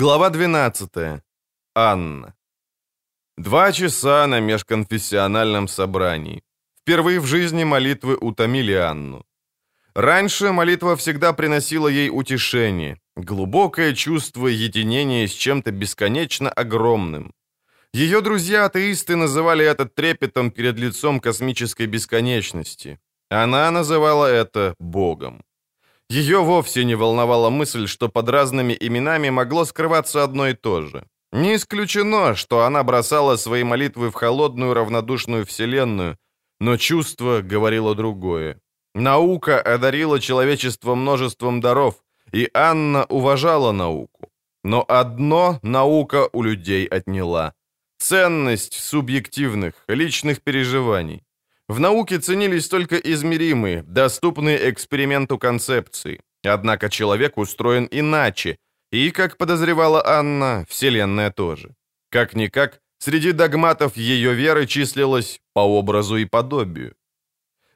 Глава 12. Анна. Два часа на межконфессиональном собрании. Впервые в жизни молитвы утомили Анну. Раньше молитва всегда приносила ей утешение, глубокое чувство единения с чем-то бесконечно огромным. Ее друзья-атеисты называли это трепетом перед лицом космической бесконечности. Она называла это Богом. Ее вовсе не волновала мысль, что под разными именами могло скрываться одно и то же. Не исключено, что она бросала свои молитвы в холодную равнодушную вселенную, но чувство говорило другое. Наука одарила человечество множеством даров, и Анна уважала науку. Но одно наука у людей отняла – ценность субъективных, личных переживаний. В науке ценились только измеримые, доступные эксперименту концепции. Однако человек устроен иначе, и, как подозревала Анна, Вселенная тоже. Как-никак, среди догматов ее веры числилось по образу и подобию.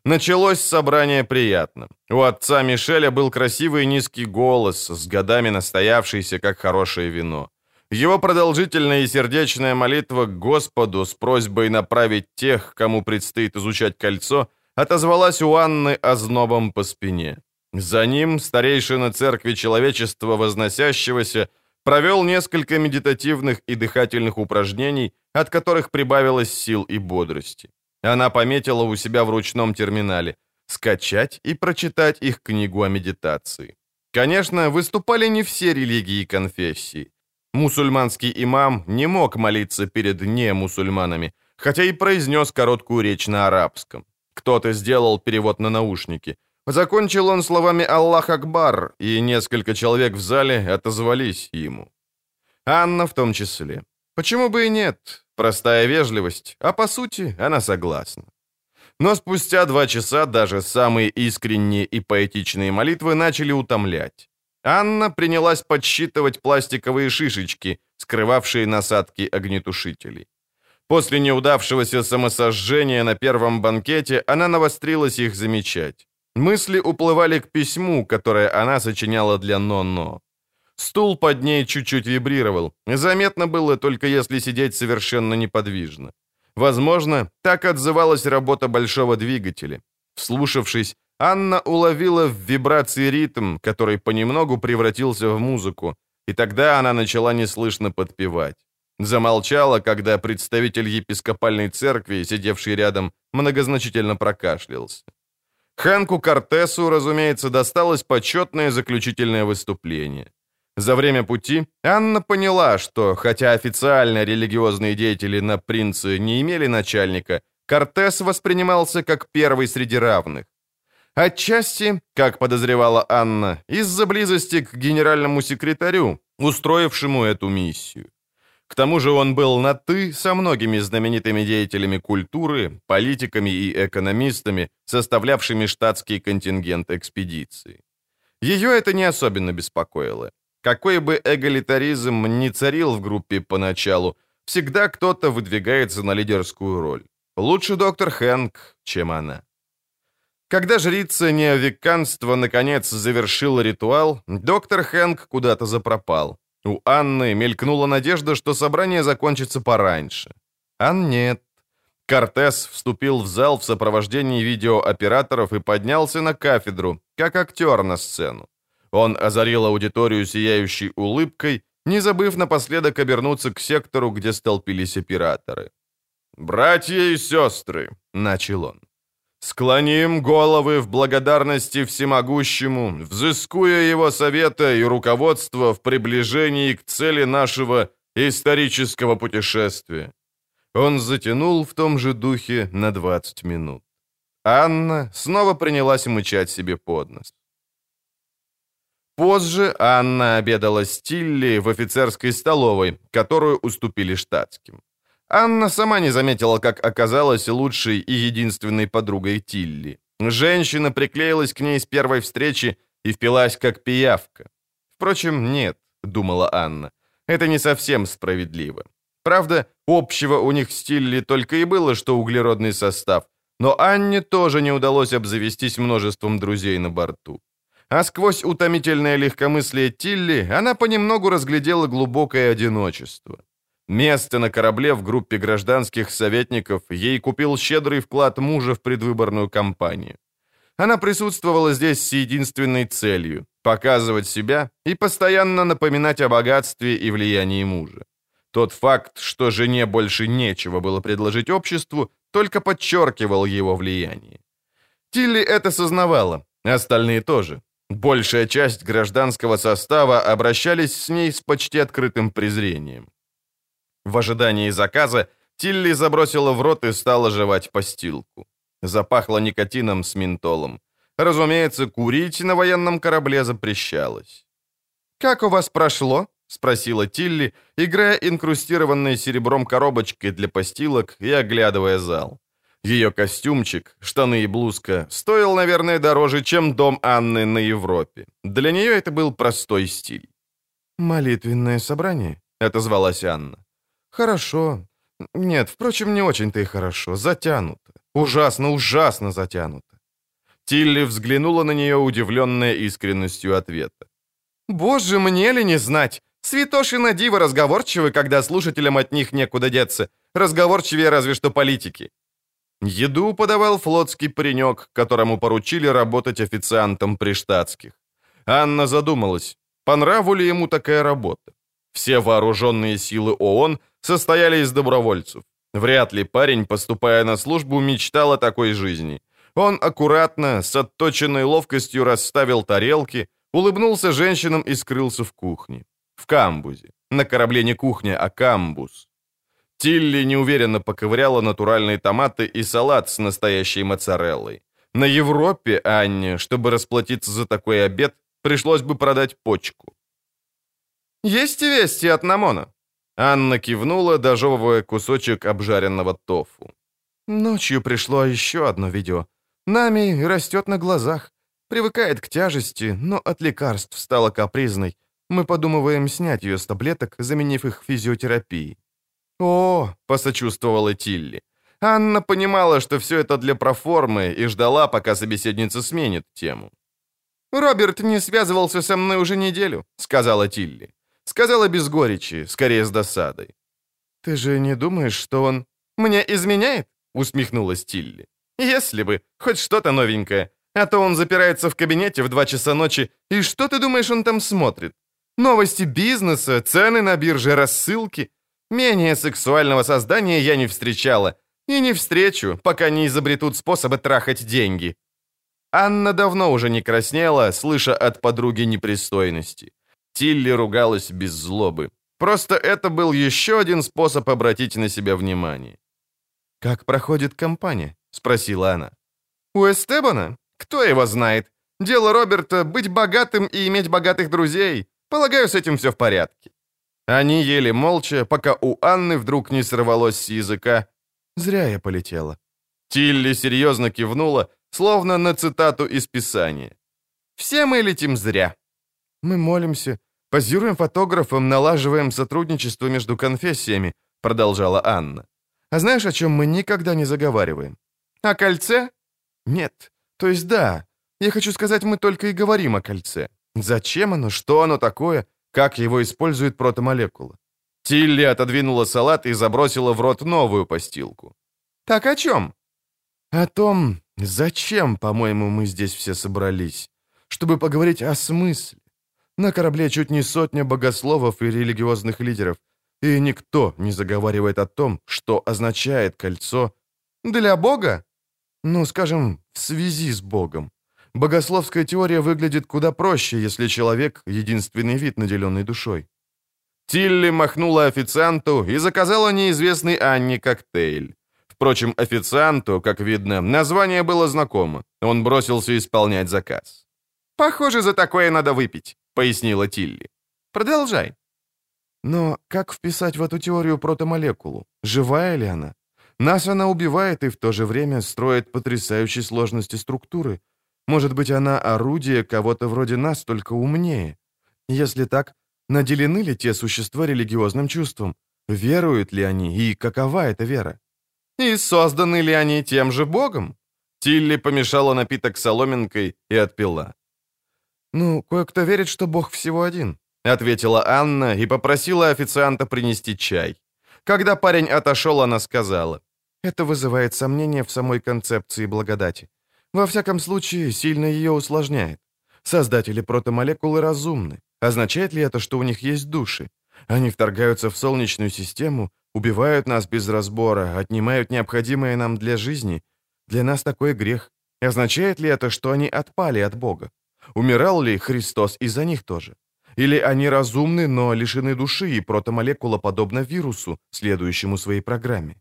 Началось собрание приятно. У отца Мишеля был красивый низкий голос, с годами настоявшийся, как хорошее вино. Его продолжительная и сердечная молитва к Господу с просьбой направить тех, кому предстоит изучать кольцо, отозвалась у Анны ознобом по спине. За ним старейшина церкви человечества возносящегося провел несколько медитативных и дыхательных упражнений, от которых прибавилось сил и бодрости. Она пометила у себя в ручном терминале скачать и прочитать их книгу о медитации. Конечно, выступали не все религии и конфессии. Мусульманский имам не мог молиться перед немусульманами, хотя и произнес короткую речь на арабском. Кто-то сделал перевод на наушники. Закончил он словами «Аллах Акбар», и несколько человек в зале отозвались ему. Анна в том числе. Почему бы и нет? Простая вежливость, а по сути она согласна. Но спустя два часа даже самые искренние и поэтичные молитвы начали утомлять. Анна принялась подсчитывать пластиковые шишечки, скрывавшие насадки огнетушителей. После неудавшегося самосожжения на первом банкете она навострилась их замечать. Мысли уплывали к письму, которое она сочиняла для Но-Но. Стул под ней чуть-чуть вибрировал. Заметно было только если сидеть совершенно неподвижно. Возможно, так отзывалась работа большого двигателя. Вслушавшись, Анна уловила в вибрации ритм, который понемногу превратился в музыку, и тогда она начала неслышно подпевать. Замолчала, когда представитель епископальной церкви, сидевший рядом, многозначительно прокашлялся. Ханку Кортесу, разумеется, досталось почетное заключительное выступление. За время пути Анна поняла, что, хотя официально религиозные деятели на принце не имели начальника, Кортес воспринимался как первый среди равных. Отчасти, как подозревала Анна, из-за близости к генеральному секретарю, устроившему эту миссию. К тому же он был на «ты» со многими знаменитыми деятелями культуры, политиками и экономистами, составлявшими штатский контингент экспедиции. Ее это не особенно беспокоило. Какой бы эгалитаризм ни царил в группе поначалу, всегда кто-то выдвигается на лидерскую роль. Лучше доктор Хэнк, чем она. Когда жрица неовеканства наконец завершила ритуал, доктор Хэнк куда-то запропал. У Анны мелькнула надежда, что собрание закончится пораньше. А нет. Кортес вступил в зал в сопровождении видеооператоров и поднялся на кафедру, как актер на сцену. Он озарил аудиторию сияющей улыбкой, не забыв напоследок обернуться к сектору, где столпились операторы. «Братья и сестры», — начал он, Склоним головы в благодарности всемогущему, взыскуя его совета и руководства в приближении к цели нашего исторического путешествия. Он затянул в том же духе на 20 минут. Анна снова принялась мычать себе под нос. Позже Анна обедала с Тилли в офицерской столовой, которую уступили штатским. Анна сама не заметила, как оказалась лучшей и единственной подругой Тилли. Женщина приклеилась к ней с первой встречи и впилась как пиявка. Впрочем, нет, думала Анна, это не совсем справедливо. Правда, общего у них с Тилли только и было, что углеродный состав, но Анне тоже не удалось обзавестись множеством друзей на борту. а сквозь утомительное легкомыслие Тилли она понемногу разглядела глубокое одиночество. Место на корабле в группе гражданских советников ей купил щедрый вклад мужа в предвыборную кампанию. Она присутствовала здесь с единственной целью – показывать себя и постоянно напоминать о богатстве и влиянии мужа. Тот факт, что жене больше нечего было предложить обществу, только подчеркивал его влияние. Тилли это сознавала, остальные тоже. Большая часть гражданского состава обращались с ней с почти открытым презрением. В ожидании заказа Тилли забросила в рот и стала жевать постилку. Запахло никотином с ментолом. Разумеется, курить на военном корабле запрещалось. «Как у вас прошло?» — спросила Тилли, играя инкрустированной серебром коробочкой для постилок и оглядывая зал. Ее костюмчик, штаны и блузка стоил, наверное, дороже, чем дом Анны на Европе. Для нее это был простой стиль. «Молитвенное собрание?» — отозвалась Анна. «Хорошо. Нет, впрочем, не очень-то и хорошо. Затянуто. Ужасно, ужасно затянуто». Тилли взглянула на нее, удивленная искренностью ответа. «Боже, мне ли не знать? Святоши диво разговорчивы, когда слушателям от них некуда деться. Разговорчивее разве что политики». Еду подавал флотский паренек, которому поручили работать официантом при штатских. Анна задумалась, по нраву ли ему такая работа. Все вооруженные силы ООН состояли из добровольцев. Вряд ли парень, поступая на службу, мечтал о такой жизни. Он аккуратно, с отточенной ловкостью расставил тарелки, улыбнулся женщинам и скрылся в кухне. В камбузе. На корабле не кухня, а камбуз. Тилли неуверенно поковыряла натуральные томаты и салат с настоящей моцареллой. На Европе Анне, чтобы расплатиться за такой обед, пришлось бы продать почку. «Есть вести от Намона?» Анна кивнула, дожевывая кусочек обжаренного тофу. Ночью пришло еще одно видео. Нами растет на глазах. Привыкает к тяжести, но от лекарств стала капризной. Мы подумываем снять ее с таблеток, заменив их физиотерапией. «О!» — посочувствовала Тилли. Анна понимала, что все это для проформы, и ждала, пока собеседница сменит тему. «Роберт не связывался со мной уже неделю», — сказала Тилли. Сказала без горечи, скорее с досадой. «Ты же не думаешь, что он...» «Мне изменяет?» — усмехнулась Тилли. «Если бы, хоть что-то новенькое. А то он запирается в кабинете в два часа ночи, и что ты думаешь, он там смотрит? Новости бизнеса, цены на бирже, рассылки. Менее сексуального создания я не встречала. И не встречу, пока не изобретут способы трахать деньги. Анна давно уже не краснела, слыша от подруги непристойности. Тилли ругалась без злобы. Просто это был еще один способ обратить на себя внимание. «Как проходит кампания?» — спросила она. «У Эстебана? Кто его знает? Дело Роберта — быть богатым и иметь богатых друзей. Полагаю, с этим все в порядке. Они ели молча, пока у Анны вдруг не сорвалось с языка. «Зря я полетела». Тилли серьезно кивнула, словно на цитату из Писания. «Все мы летим зря». «Мы молимся, позируем фотографам, налаживаем сотрудничество между конфессиями», продолжала Анна. «А знаешь, о чем мы никогда не заговариваем?» «О кольце?» «Нет. То есть да. Я хочу сказать, мы только и говорим о кольце. Зачем оно, что оно такое, как его использует протомолекула. Тилли отодвинула салат и забросила в рот новую постилку. «Так о чем?» «О том, зачем, по-моему, мы здесь все собрались. Чтобы поговорить о смысле. На корабле чуть не сотня богословов и религиозных лидеров, и никто не заговаривает о том, что означает кольцо для Бога. Ну, скажем, в связи с Богом. Богословская теория выглядит куда проще, если человек — единственный вид, наделенный душой. Тилли махнула официанту и заказала неизвестный Анне коктейль. Впрочем, официанту, как видно, название было знакомо. Он бросился исполнять заказ. «Похоже, за такое надо выпить», — пояснила Тилли. «Продолжай». Но как вписать в эту теорию протомолекулу? Живая ли она? Нас она убивает и в то же время строит потрясающей сложности структуры — может быть, она орудие кого-то вроде нас, только умнее. Если так, наделены ли те существа религиозным чувством? Веруют ли они? И какова эта вера? И созданы ли они тем же Богом? Тилли помешала напиток соломинкой и отпила. «Ну, кое-кто верит, что Бог всего один», — ответила Анна и попросила официанта принести чай. Когда парень отошел, она сказала, «Это вызывает сомнения в самой концепции благодати. Во всяком случае, сильно ее усложняет. Создатели протомолекулы разумны. Означает ли это, что у них есть души? Они вторгаются в Солнечную систему, убивают нас без разбора, отнимают необходимое нам для жизни. Для нас такой грех. Означает ли это, что они отпали от Бога? Умирал ли Христос из-за них тоже? Или они разумны, но лишены души, и протомолекула подобна вирусу, следующему своей программе?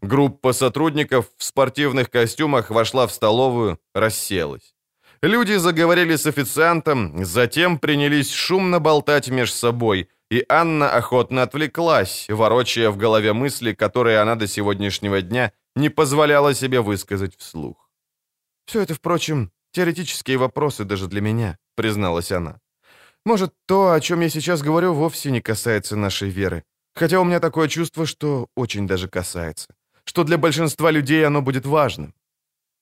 Группа сотрудников в спортивных костюмах вошла в столовую, расселась. Люди заговорили с официантом, затем принялись шумно болтать меж собой, и Анна охотно отвлеклась, ворочая в голове мысли, которые она до сегодняшнего дня не позволяла себе высказать вслух. «Все это, впрочем, теоретические вопросы даже для меня», — призналась она. «Может, то, о чем я сейчас говорю, вовсе не касается нашей веры. Хотя у меня такое чувство, что очень даже касается. Что для большинства людей оно будет важным».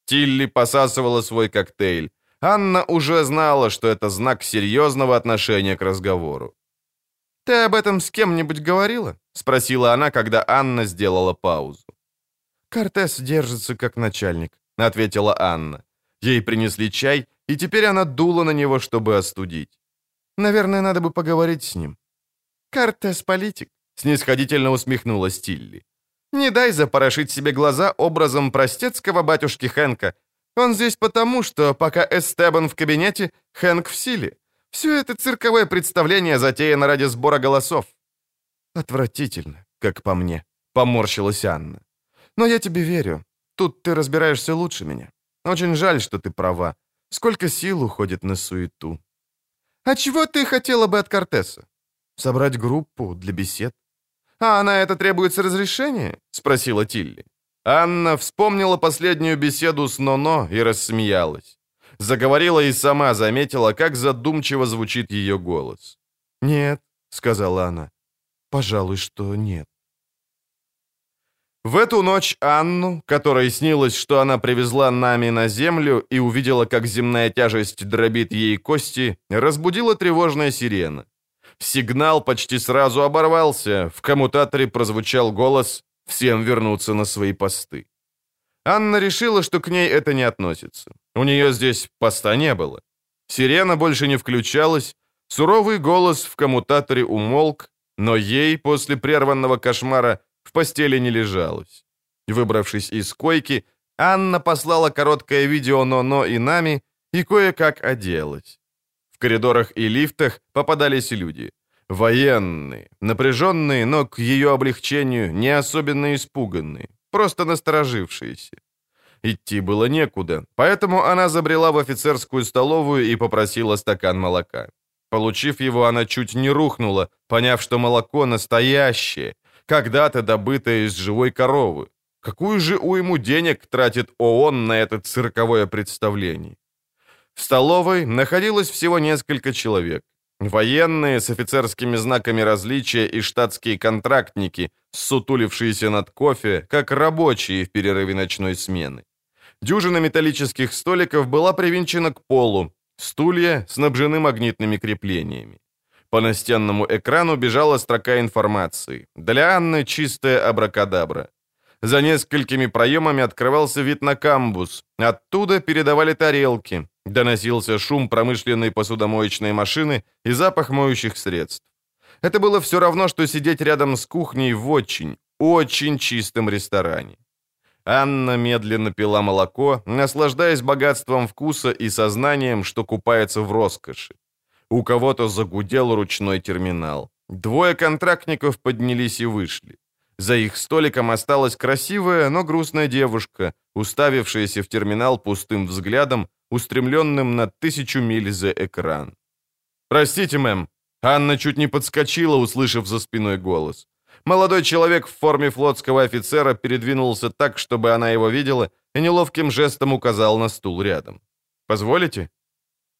Тилли посасывала свой коктейль. Анна уже знала, что это знак серьезного отношения к разговору. «Ты об этом с кем-нибудь говорила?» — спросила она, когда Анна сделала паузу. «Кортес держится как начальник», — ответила Анна. Ей принесли чай, и теперь она дула на него, чтобы остудить. «Наверное, надо бы поговорить с ним». «Кортес политик», — снисходительно усмехнулась Тилли. «Не дай запорошить себе глаза образом простецкого батюшки Хэнка. Он здесь потому, что пока Эстебан в кабинете, Хэнк в силе. Все это цирковое представление затеяно ради сбора голосов». «Отвратительно, как по мне», — поморщилась Анна. «Но я тебе верю. Тут ты разбираешься лучше меня. Очень жаль, что ты права. Сколько сил уходит на суету». «А чего ты хотела бы от Кортеса?» «Собрать группу для бесед». «А на это требуется разрешение?» — спросила Тилли. Анна вспомнила последнюю беседу с Ноно и рассмеялась. Заговорила и сама заметила, как задумчиво звучит ее голос. «Нет», — сказала она, — «пожалуй, что нет». В эту ночь Анну, которой снилось, что она привезла нами на землю и увидела, как земная тяжесть дробит ей кости, разбудила тревожная сирена. Сигнал почти сразу оборвался, в коммутаторе прозвучал голос «Всем вернуться на свои посты». Анна решила, что к ней это не относится. У нее здесь поста не было. Сирена больше не включалась, суровый голос в коммутаторе умолк, но ей после прерванного кошмара в постели не лежалось. Выбравшись из койки, Анна послала короткое видео Но-Но и Нами и кое-как оделась. В коридорах и лифтах попадались люди. Военные, напряженные, но к ее облегчению не особенно испуганные, просто насторожившиеся. Идти было некуда, поэтому она забрела в офицерскую столовую и попросила стакан молока. Получив его, она чуть не рухнула, поняв, что молоко настоящее, когда-то добытое из живой коровы. Какую же уйму денег тратит ООН на это цирковое представление? В столовой находилось всего несколько человек. Военные с офицерскими знаками различия и штатские контрактники, сутулившиеся над кофе, как рабочие в перерыве ночной смены. Дюжина металлических столиков была привинчена к полу, стулья снабжены магнитными креплениями. По настенному экрану бежала строка информации. Для Анны чистая абракадабра. За несколькими проемами открывался вид на камбус. Оттуда передавали тарелки. Доносился шум промышленной посудомоечной машины и запах моющих средств. Это было все равно, что сидеть рядом с кухней в очень, очень чистом ресторане. Анна медленно пила молоко, наслаждаясь богатством вкуса и сознанием, что купается в роскоши. У кого-то загудел ручной терминал. Двое контрактников поднялись и вышли. За их столиком осталась красивая, но грустная девушка, уставившаяся в терминал пустым взглядом, устремленным на тысячу миль за экран. «Простите, мэм». Анна чуть не подскочила, услышав за спиной голос. Молодой человек в форме флотского офицера передвинулся так, чтобы она его видела, и неловким жестом указал на стул рядом. «Позволите?»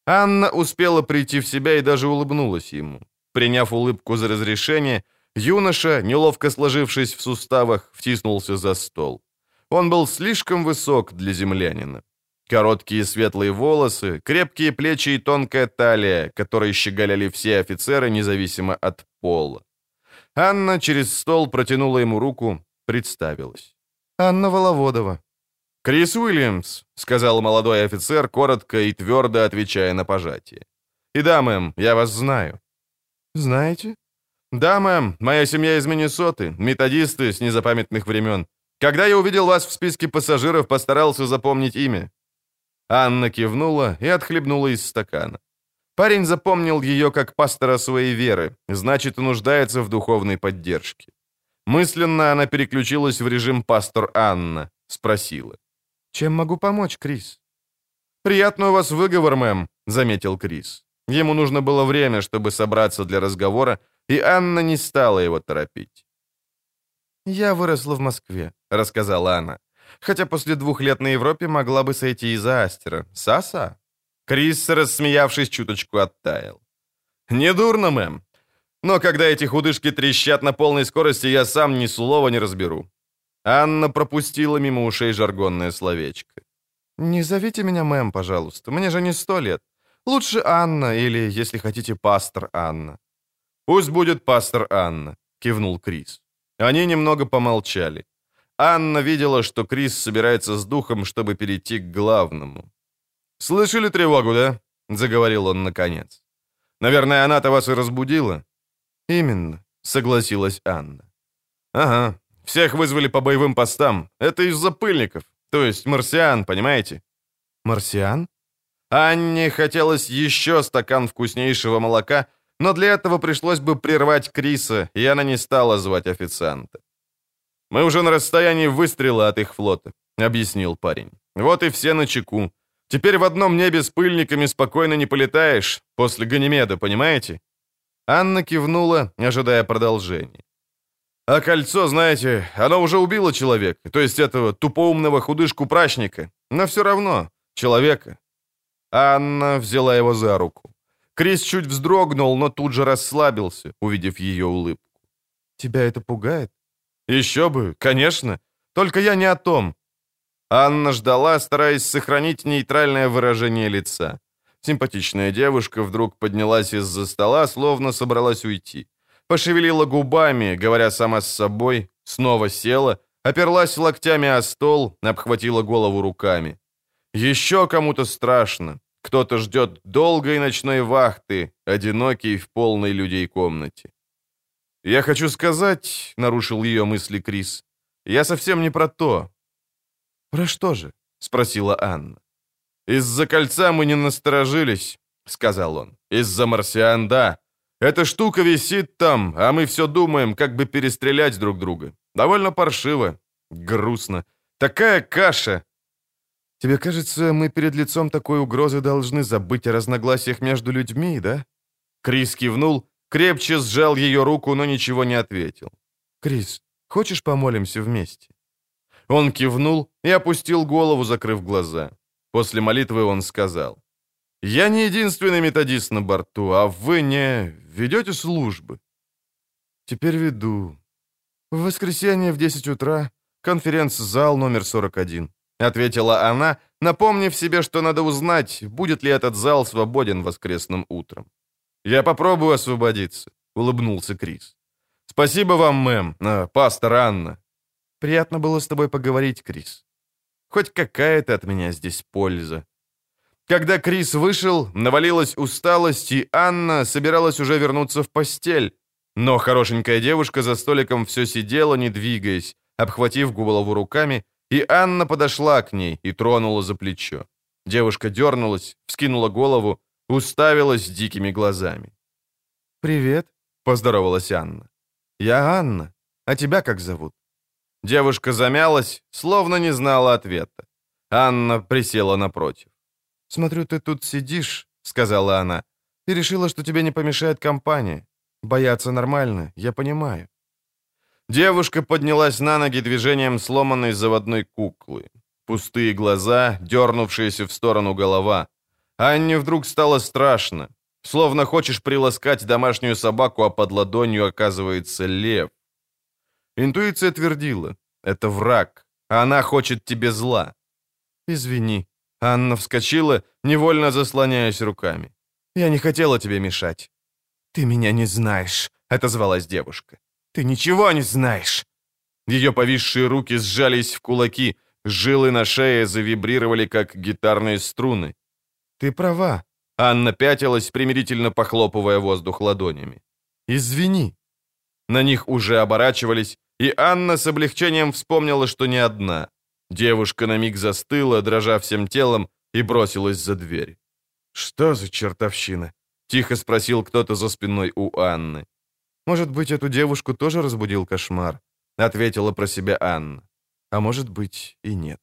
Анна успела прийти в себя и даже улыбнулась ему. Приняв улыбку за разрешение, юноша, неловко сложившись в суставах, втиснулся за стол. Он был слишком высок для землянина. Короткие светлые волосы, крепкие плечи и тонкая талия, которой щеголяли все офицеры, независимо от пола. Анна через стол протянула ему руку, представилась. «Анна Воловодова». «Крис Уильямс», — сказал молодой офицер, коротко и твердо отвечая на пожатие. «И да, мэм, я вас знаю». «Знаете?» «Да, мэм, моя семья из Миннесоты, методисты с незапамятных времен. Когда я увидел вас в списке пассажиров, постарался запомнить имя». Анна кивнула и отхлебнула из стакана. Парень запомнил ее как пастора своей веры, значит, нуждается в духовной поддержке. Мысленно она переключилась в режим «пастор Анна», спросила. «Чем могу помочь, Крис?» «Приятный у вас выговор, мэм», — заметил Крис. Ему нужно было время, чтобы собраться для разговора, и Анна не стала его торопить. «Я выросла в Москве», — рассказала она. «Хотя после двух лет на Европе могла бы сойти из-за Астера. Саса?» Крис, рассмеявшись, чуточку оттаял. «Недурно, мэм. Но когда эти худышки трещат на полной скорости, я сам ни слова не разберу». Анна пропустила мимо ушей жаргонное словечко. «Не зовите меня мэм, пожалуйста. Мне же не сто лет. Лучше Анна или, если хотите, пастор Анна». «Пусть будет пастор Анна», — кивнул Крис. Они немного помолчали. Анна видела, что Крис собирается с духом, чтобы перейти к главному. «Слышали тревогу, да?» — заговорил он наконец. «Наверное, она-то вас и разбудила?» «Именно», — согласилась Анна. «Ага, всех вызвали по боевым постам. Это из-за пыльников, то есть марсиан, понимаете?» «Марсиан?» Анне хотелось еще стакан вкуснейшего молока, но для этого пришлось бы прервать Криса, и она не стала звать официанта. «Мы уже на расстоянии выстрела от их флота», — объяснил парень. «Вот и все на чеку. Теперь в одном небе с пыльниками спокойно не полетаешь, после Ганимеда, понимаете?» Анна кивнула, ожидая продолжения. «А кольцо, знаете, оно уже убило человека, то есть этого тупоумного худышку-прачника, но все равно человека». Анна взяла его за руку. Крис чуть вздрогнул, но тут же расслабился, увидев ее улыбку. «Тебя это пугает?» «Еще бы, конечно. Только я не о том». Анна ждала, стараясь сохранить нейтральное выражение лица. Симпатичная девушка вдруг поднялась из-за стола, словно собралась уйти. Пошевелила губами, говоря сама с собой, снова села, оперлась локтями о стол, обхватила голову руками. Еще кому-то страшно, кто-то ждет долгой ночной вахты, одинокий в полной людей комнате. «Я хочу сказать», — нарушил ее мысли Крис, — «я совсем не про то». «Про что же?» — спросила Анна. «Из-за кольца мы не насторожились», — сказал он. «Из-за марсиан, да. Эта штука висит там, а мы все думаем, как бы перестрелять друг друга. Довольно паршиво, грустно. Такая каша, Тебе кажется, мы перед лицом такой угрозы должны забыть о разногласиях между людьми, да?» Крис кивнул, крепче сжал ее руку, но ничего не ответил. «Крис, хочешь помолимся вместе?» Он кивнул и опустил голову, закрыв глаза. После молитвы он сказал, «Я не единственный методист на борту, а вы не ведете службы?» «Теперь веду. В воскресенье в 10 утра конференц-зал номер 41. — ответила она, напомнив себе, что надо узнать, будет ли этот зал свободен воскресным утром. «Я попробую освободиться», — улыбнулся Крис. «Спасибо вам, мэм, э, пастор Анна». «Приятно было с тобой поговорить, Крис. Хоть какая-то от меня здесь польза». Когда Крис вышел, навалилась усталость, и Анна собиралась уже вернуться в постель. Но хорошенькая девушка за столиком все сидела, не двигаясь, обхватив голову руками, и Анна подошла к ней и тронула за плечо. Девушка дернулась, вскинула голову, уставилась дикими глазами. «Привет», — поздоровалась Анна. «Я Анна. А тебя как зовут?» Девушка замялась, словно не знала ответа. Анна присела напротив. «Смотрю, ты тут сидишь», — сказала она, — «и решила, что тебе не помешает компания. Бояться нормально, я понимаю. Девушка поднялась на ноги движением сломанной заводной куклы. Пустые глаза, дернувшаяся в сторону голова. Анне вдруг стало страшно. Словно хочешь приласкать домашнюю собаку, а под ладонью оказывается лев. Интуиция твердила. Это враг. Она хочет тебе зла. «Извини», Анна вскочила, невольно заслоняясь руками. «Я не хотела тебе мешать». «Ты меня не знаешь», — отозвалась девушка. «Ты ничего не знаешь». Ее повисшие руки сжались в кулаки, жилы на шее завибрировали, как гитарные струны. «Ты права», — Анна пятилась, примирительно похлопывая воздух ладонями. «Извини». На них уже оборачивались, и Анна с облегчением вспомнила, что не одна. Девушка на миг застыла, дрожа всем телом, и бросилась за дверь. «Что за чертовщина?» — тихо спросил кто-то за спиной у Анны. «Может быть, эту девушку тоже разбудил кошмар?» — ответила про себя Анна. «А может быть и нет».